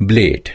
blade.